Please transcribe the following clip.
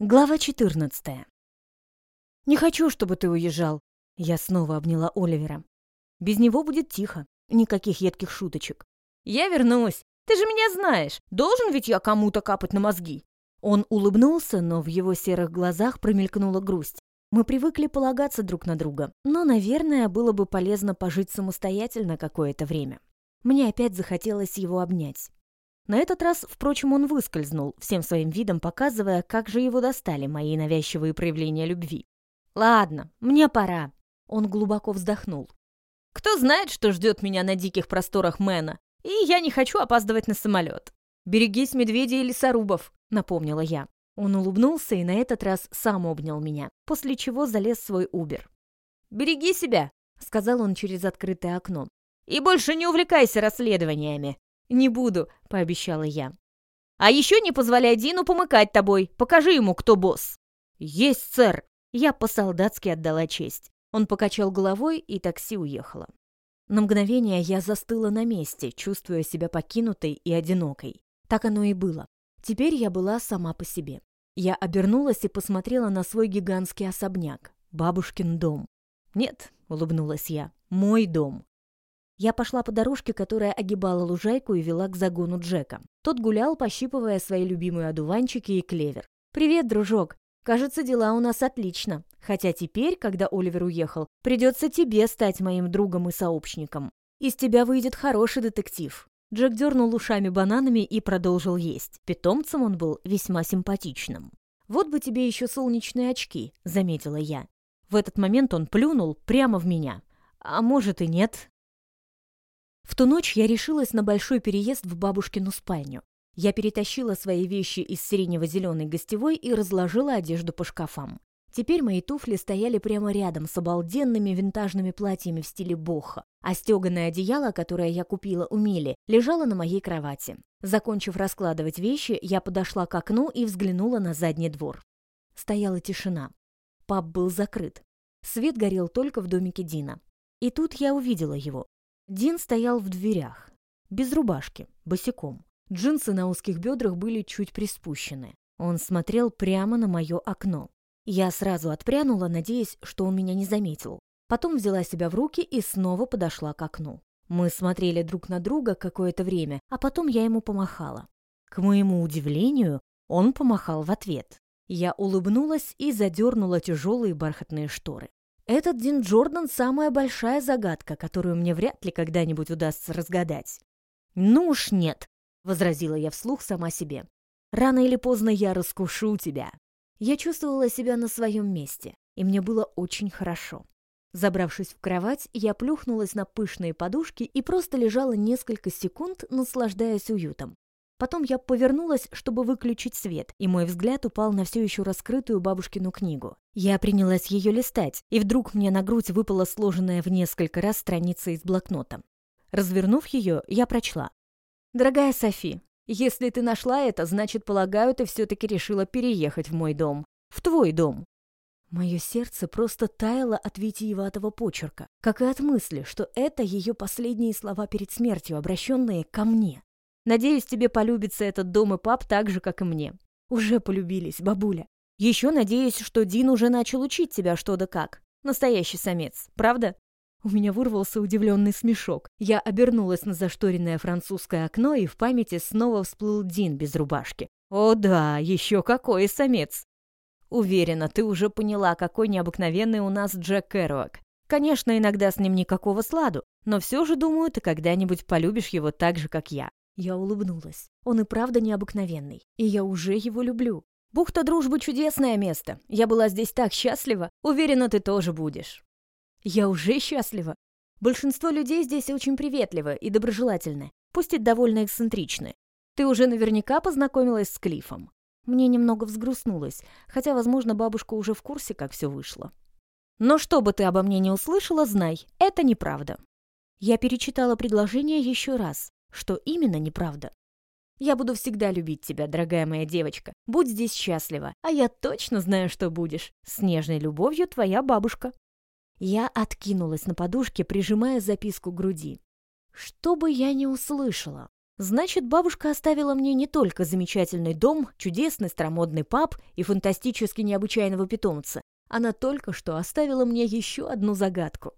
Глава 14. «Не хочу, чтобы ты уезжал», — я снова обняла Оливера. «Без него будет тихо, никаких едких шуточек». «Я вернусь, ты же меня знаешь, должен ведь я кому-то капать на мозги». Он улыбнулся, но в его серых глазах промелькнула грусть. Мы привыкли полагаться друг на друга, но, наверное, было бы полезно пожить самостоятельно какое-то время. Мне опять захотелось его обнять. На этот раз, впрочем, он выскользнул, всем своим видом показывая, как же его достали мои навязчивые проявления любви. «Ладно, мне пора». Он глубоко вздохнул. «Кто знает, что ждет меня на диких просторах Мэна, и я не хочу опаздывать на самолет. Берегись медведей и лесорубов», — напомнила я. Он улыбнулся и на этот раз сам обнял меня, после чего залез в свой Убер. «Береги себя», — сказал он через открытое окно. «И больше не увлекайся расследованиями. «Не буду», — пообещала я. «А еще не позволяй Дину помыкать тобой. Покажи ему, кто босс». «Есть, сэр!» Я по-солдатски отдала честь. Он покачал головой, и такси уехало. На мгновение я застыла на месте, чувствуя себя покинутой и одинокой. Так оно и было. Теперь я была сама по себе. Я обернулась и посмотрела на свой гигантский особняк. Бабушкин дом. «Нет», — улыбнулась я, — «мой дом. Я пошла по дорожке, которая огибала лужайку и вела к загону Джека. Тот гулял, пощипывая свои любимые одуванчики и клевер. «Привет, дружок! Кажется, дела у нас отлично. Хотя теперь, когда Оливер уехал, придется тебе стать моим другом и сообщником. Из тебя выйдет хороший детектив». Джек дернул ушами бананами и продолжил есть. Питомцем он был весьма симпатичным. «Вот бы тебе еще солнечные очки», — заметила я. В этот момент он плюнул прямо в меня. «А может и нет», в ту ночь я решилась на большой переезд в бабушкину спальню. Я перетащила свои вещи из сиренево-зеленой гостевой и разложила одежду по шкафам. Теперь мои туфли стояли прямо рядом с обалденными винтажными платьями в стиле бохо, а стеганое одеяло, которое я купила у Мили, лежало на моей кровати. Закончив раскладывать вещи, я подошла к окну и взглянула на задний двор. Стояла тишина. Паб был закрыт. Свет горел только в домике Дина. И тут я увидела его. Дин стоял в дверях, без рубашки, босиком. Джинсы на узких бедрах были чуть приспущены. Он смотрел прямо на мое окно. Я сразу отпрянула, надеясь, что он меня не заметил. Потом взяла себя в руки и снова подошла к окну. Мы смотрели друг на друга какое-то время, а потом я ему помахала. К моему удивлению, он помахал в ответ. Я улыбнулась и задернула тяжелые бархатные шторы. Этот Дин Джордан – самая большая загадка, которую мне вряд ли когда-нибудь удастся разгадать. «Ну уж нет», – возразила я вслух сама себе. «Рано или поздно я раскушу тебя». Я чувствовала себя на своем месте, и мне было очень хорошо. Забравшись в кровать, я плюхнулась на пышные подушки и просто лежала несколько секунд, наслаждаясь уютом. Потом я повернулась, чтобы выключить свет, и мой взгляд упал на все еще раскрытую бабушкину книгу. Я принялась ее листать, и вдруг мне на грудь выпала сложенная в несколько раз страница из блокнота. Развернув ее, я прочла. «Дорогая Софи, если ты нашла это, значит, полагаю, ты все-таки решила переехать в мой дом. В твой дом». Мое сердце просто таяло от витиеватого почерка, как и от мысли, что это ее последние слова перед смертью, обращенные ко мне. Надеюсь, тебе полюбится этот дом и пап так же, как и мне. Уже полюбились, бабуля. Еще надеюсь, что Дин уже начал учить тебя что да как. Настоящий самец, правда? У меня вырвался удивленный смешок. Я обернулась на зашторенное французское окно, и в памяти снова всплыл Дин без рубашки. О да, еще какой самец! Уверена, ты уже поняла, какой необыкновенный у нас Джек Кэруак. Конечно, иногда с ним никакого сладу, но все же, думаю, ты когда-нибудь полюбишь его так же, как я. Я улыбнулась. Он и правда необыкновенный, и я уже его люблю. Бухта Дружбы — чудесное место. Я была здесь так счастлива. Уверена, ты тоже будешь. Я уже счастлива. Большинство людей здесь очень приветливы и доброжелательны, пусть и довольно эксцентричны. Ты уже наверняка познакомилась с Клифом. Мне немного взгрустнулось, хотя, возможно, бабушка уже в курсе, как все вышло. Но что бы ты обо мне не услышала, знай, это неправда. Я перечитала предложение еще раз, что именно неправда? Я буду всегда любить тебя, дорогая моя девочка. Будь здесь счастлива. А я точно знаю, что будешь. С нежной любовью, твоя бабушка. Я откинулась на подушке, прижимая записку к груди. Что бы я ни услышала, Значит, бабушка оставила мне не только замечательный дом, чудесный старомодный паб и фантастически необычайного питомца. Она только что оставила мне еще одну загадку.